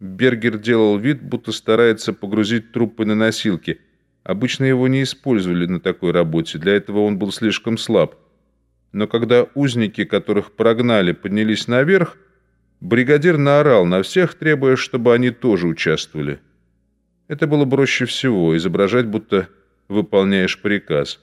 Бергер делал вид, будто старается погрузить трупы на носилки. Обычно его не использовали на такой работе, для этого он был слишком слаб. Но когда узники, которых прогнали, поднялись наверх, бригадир наорал на всех, требуя, чтобы они тоже участвовали. Это было проще всего, изображать, будто выполняешь приказ.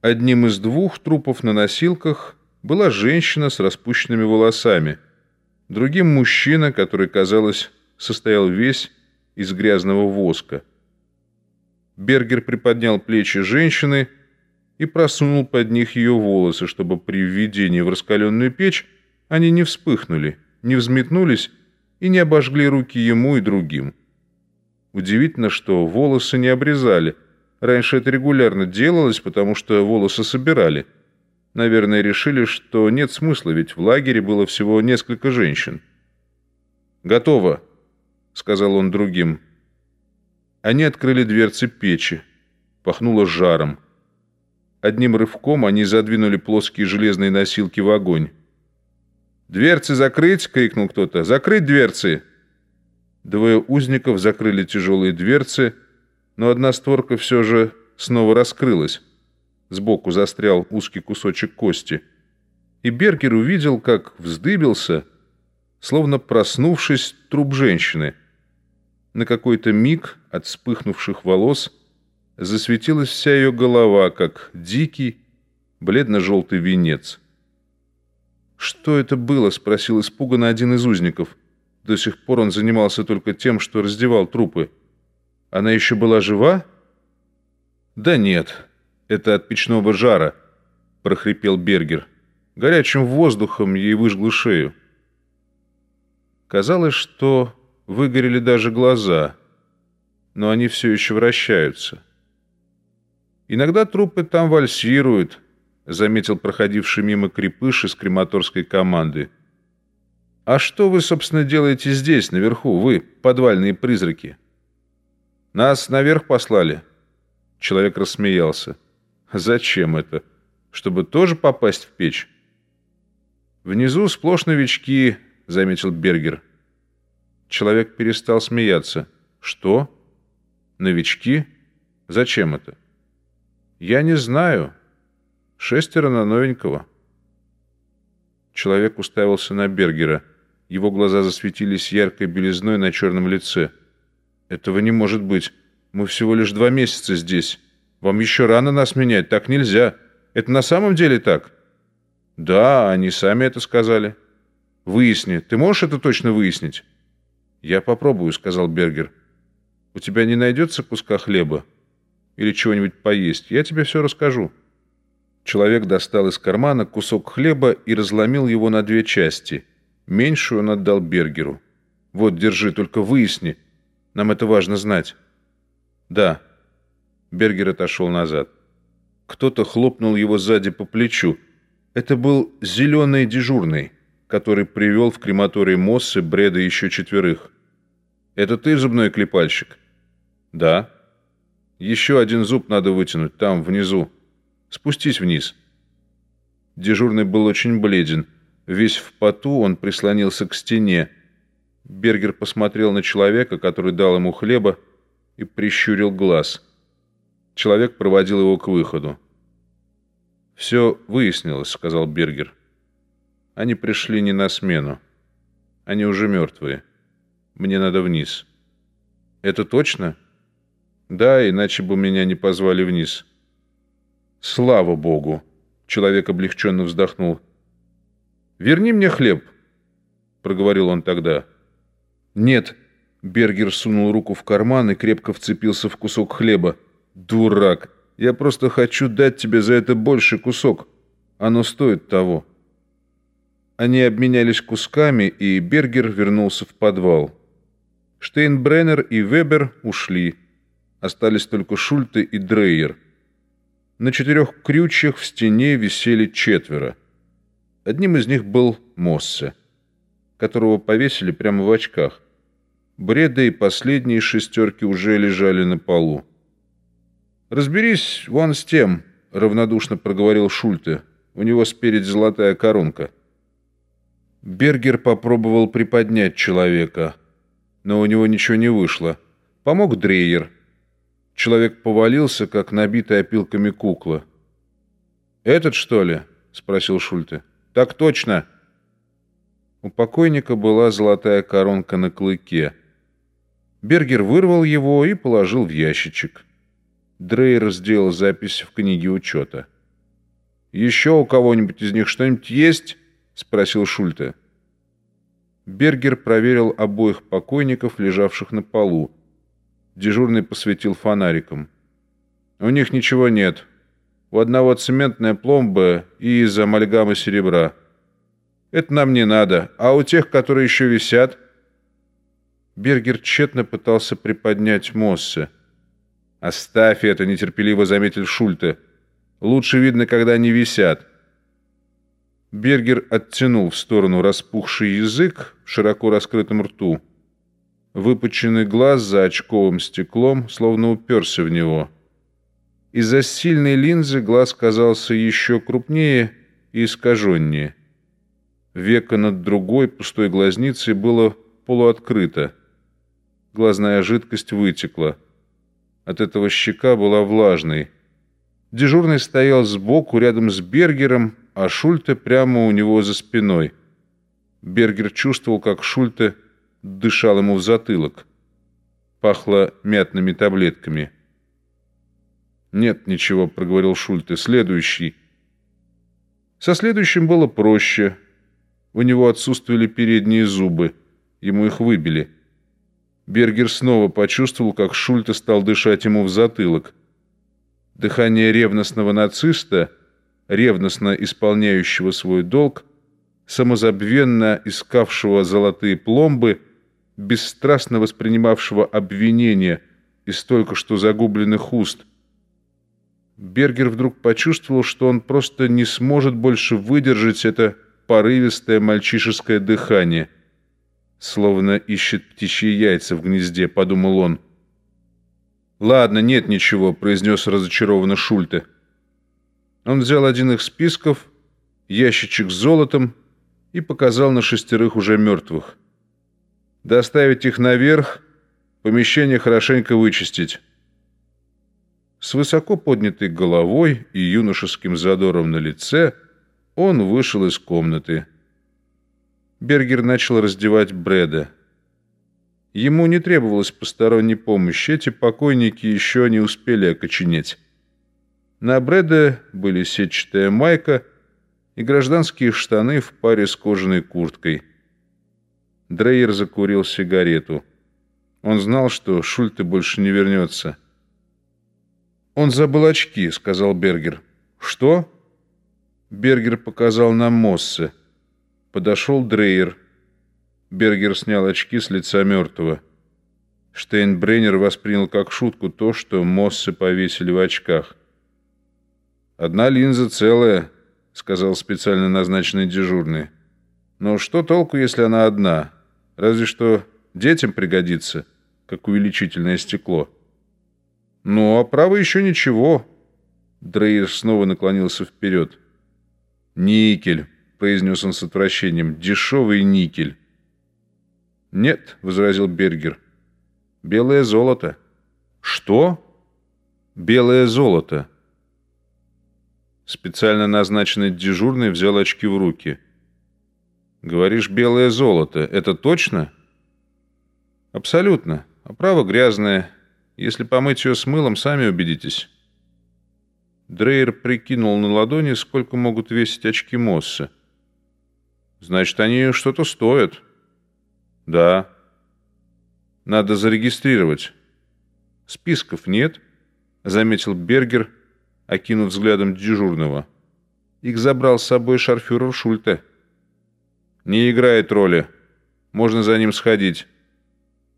Одним из двух трупов на носилках была женщина с распущенными волосами, другим мужчина, который, казалось, состоял весь из грязного воска. Бергер приподнял плечи женщины и просунул под них ее волосы, чтобы при введении в раскаленную печь они не вспыхнули, не взметнулись и не обожгли руки ему и другим. Удивительно, что волосы не обрезали. Раньше это регулярно делалось, потому что волосы собирали. Наверное, решили, что нет смысла, ведь в лагере было всего несколько женщин. «Готово», — сказал он другим. Они открыли дверцы печи. Пахнуло жаром. Одним рывком они задвинули плоские железные носилки в огонь. «Дверцы закрыть!» — крикнул кто-то. «Закрыть дверцы!» Двое узников закрыли тяжелые дверцы, но одна створка все же снова раскрылась. Сбоку застрял узкий кусочек кости. И Бергер увидел, как вздыбился, словно проснувшись, труп женщины. На какой-то миг от вспыхнувших волос засветилась вся ее голова, как дикий, бледно-желтый венец. «Что это было?» — спросил испуганно один из узников. До сих пор он занимался только тем, что раздевал трупы. Она еще была жива? Да нет, это от печного жара, прохрипел Бергер. Горячим воздухом ей выжгло шею. Казалось, что выгорели даже глаза, но они все еще вращаются. Иногда трупы там вальсируют, заметил проходивший мимо крепыш из крематорской команды. «А что вы, собственно, делаете здесь, наверху, вы, подвальные призраки?» «Нас наверх послали?» Человек рассмеялся. «Зачем это? Чтобы тоже попасть в печь?» «Внизу сплошь новички», — заметил Бергер. Человек перестал смеяться. «Что? Новички? Зачем это?» «Я не знаю. Шестеро на новенького». Человек уставился на Бергера. Его глаза засветились яркой белизной на черном лице. «Этого не может быть. Мы всего лишь два месяца здесь. Вам еще рано нас менять. Так нельзя. Это на самом деле так?» «Да, они сами это сказали». «Выясни. Ты можешь это точно выяснить?» «Я попробую», — сказал Бергер. «У тебя не найдется куска хлеба? Или чего-нибудь поесть? Я тебе все расскажу». Человек достал из кармана кусок хлеба и разломил его на две части — Меньшую он отдал Бергеру. «Вот, держи, только выясни. Нам это важно знать». «Да». Бергер отошел назад. Кто-то хлопнул его сзади по плечу. Это был зеленый дежурный, который привел в крематорий Моссы, Бреда еще четверых. «Это ты зубной клепальщик?» «Да». «Еще один зуб надо вытянуть, там, внизу. Спустись вниз». Дежурный был очень бледен. Весь в поту он прислонился к стене. Бергер посмотрел на человека, который дал ему хлеба, и прищурил глаз. Человек проводил его к выходу. «Все выяснилось», — сказал Бергер. «Они пришли не на смену. Они уже мертвые. Мне надо вниз». «Это точно?» «Да, иначе бы меня не позвали вниз». «Слава Богу!» — человек облегченно вздохнул. «Верни мне хлеб», — проговорил он тогда. «Нет», — Бергер сунул руку в карман и крепко вцепился в кусок хлеба. «Дурак! Я просто хочу дать тебе за это больше кусок. Оно стоит того». Они обменялись кусками, и Бергер вернулся в подвал. Штейнбреннер и Вебер ушли. Остались только Шульте и Дрейер. На четырех крючьях в стене висели четверо. Одним из них был Моссе, которого повесили прямо в очках. Бреда и последние шестерки уже лежали на полу. «Разберись вон с тем», — равнодушно проговорил Шульте. «У него спереди золотая коронка». Бергер попробовал приподнять человека. но у него ничего не вышло. Помог Дрейер. Человек повалился, как набитая опилками кукла. «Этот, что ли?» — спросил Шульте. «Так точно!» У покойника была золотая коронка на клыке. Бергер вырвал его и положил в ящичек. Дрейер сделал запись в книге учета. «Еще у кого-нибудь из них что-нибудь есть?» — спросил Шульте. Бергер проверил обоих покойников, лежавших на полу. Дежурный посветил фонариком. «У них ничего нет. У одного цементная пломба и из амальгамы серебра. Это нам не надо. А у тех, которые еще висят...» Бергер тщетно пытался приподнять Моссе. «Оставь это», — нетерпеливо заметил Шульте. «Лучше видно, когда они висят». Бергер оттянул в сторону распухший язык в широко раскрытом рту. Выпученный глаз за очковым стеклом словно уперся в него. Из-за сильной линзы глаз казался еще крупнее и искаженнее. Века над другой пустой глазницей было полуоткрыто. Глазная жидкость вытекла. От этого щека была влажной. Дежурный стоял сбоку, рядом с Бергером, а Шульте прямо у него за спиной. Бергер чувствовал, как Шульте дышал ему в затылок. Пахло мятными таблетками. «Нет ничего», — проговорил Шульте. «Следующий». Со следующим было проще. У него отсутствовали передние зубы. Ему их выбили. Бергер снова почувствовал, как Шульте стал дышать ему в затылок. Дыхание ревностного нациста, ревностно исполняющего свой долг, самозабвенно искавшего золотые пломбы, бесстрастно воспринимавшего обвинения из только что загубленных уст. Бергер вдруг почувствовал, что он просто не сможет больше выдержать это порывистое мальчишеское дыхание – Словно ищет птичьи яйца в гнезде, подумал он. «Ладно, нет ничего», — произнес разочарованно Шульте. Он взял один из списков, ящичек с золотом, и показал на шестерых уже мертвых. «Доставить их наверх, помещение хорошенько вычистить». С высоко поднятой головой и юношеским задором на лице он вышел из комнаты. Бергер начал раздевать Брэда. Ему не требовалась посторонней помощи, эти покойники еще не успели окоченеть. На Брэда были сетчатая майка и гражданские штаны в паре с кожаной курткой. Дрейер закурил сигарету. Он знал, что Шульте больше не вернется. «Он забыл очки», — сказал Бергер. «Что?» Бергер показал на Моссе. Подошел Дрейер. Бергер снял очки с лица мертвого. Штейнбреннер воспринял как шутку то, что Моссы повесили в очках. «Одна линза целая», — сказал специально назначенный дежурный. «Но что толку, если она одна? Разве что детям пригодится, как увеличительное стекло». «Ну, а право еще ничего». Дрейер снова наклонился вперед. «Никель». — произнес он с отвращением. «Дешевый никель». «Нет», — возразил Бергер. «Белое золото». «Что?» «Белое золото». Специально назначенный дежурный взял очки в руки. «Говоришь, белое золото. Это точно?» «Абсолютно. Оправа грязная. Если помыть ее с мылом, сами убедитесь». Дрейер прикинул на ладони, сколько могут весить очки Мосса. Значит, они что-то стоят. Да. Надо зарегистрировать. Списков нет, заметил Бергер, окинув взглядом дежурного. Их забрал с собой шарфюрер Шульте. Не играет роли. Можно за ним сходить.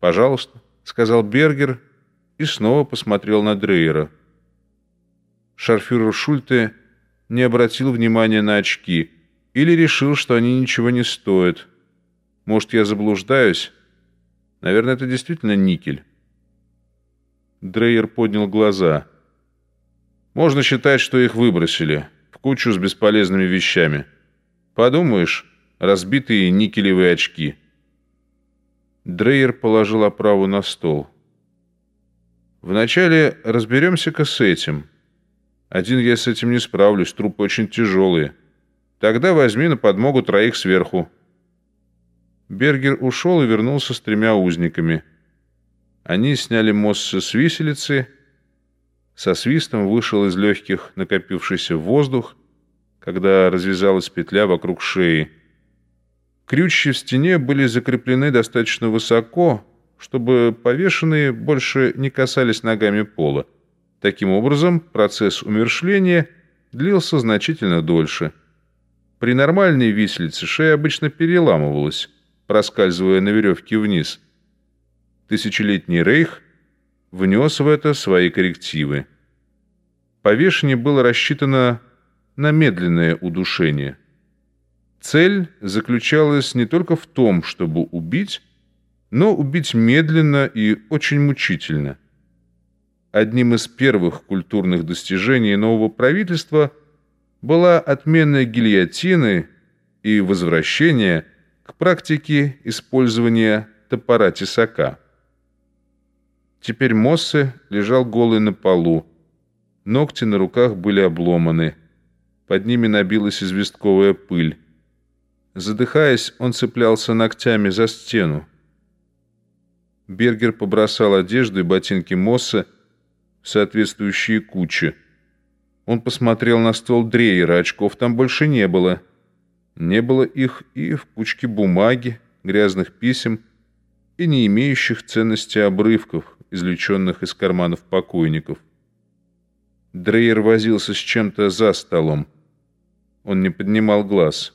Пожалуйста, сказал Бергер и снова посмотрел на Дрейера. Шарфюрер Шульте не обратил внимания на очки – или решил, что они ничего не стоят. Может, я заблуждаюсь? Наверное, это действительно никель. Дрейер поднял глаза. Можно считать, что их выбросили в кучу с бесполезными вещами. Подумаешь, разбитые никелевые очки. Дрейер положил оправу на стол. «Вначале разберемся-ка с этим. Один я с этим не справлюсь, трупы очень тяжелые. Тогда возьми на подмогу троих сверху». Бергер ушел и вернулся с тремя узниками. Они сняли мост с виселицы. Со свистом вышел из легких накопившийся воздух, когда развязалась петля вокруг шеи. Крючья в стене были закреплены достаточно высоко, чтобы повешенные больше не касались ногами пола. Таким образом, процесс умершления длился значительно дольше. При нормальной виселице шея обычно переламывалась, проскальзывая на веревке вниз. Тысячелетний рейх внес в это свои коррективы. Повешение было рассчитано на медленное удушение. Цель заключалась не только в том, чтобы убить, но убить медленно и очень мучительно. Одним из первых культурных достижений нового правительства была отмена гильотины и возвращение к практике использования топора-тесака. Теперь Моссе лежал голый на полу, ногти на руках были обломаны, под ними набилась известковая пыль. Задыхаясь, он цеплялся ногтями за стену. Бергер побросал одежду и ботинки Мосса в соответствующие кучи. Он посмотрел на стол Дрейера, очков там больше не было. Не было их и в кучке бумаги, грязных писем и не имеющих ценности обрывков, извлеченных из карманов покойников. Дрейер возился с чем-то за столом. Он не поднимал глаз.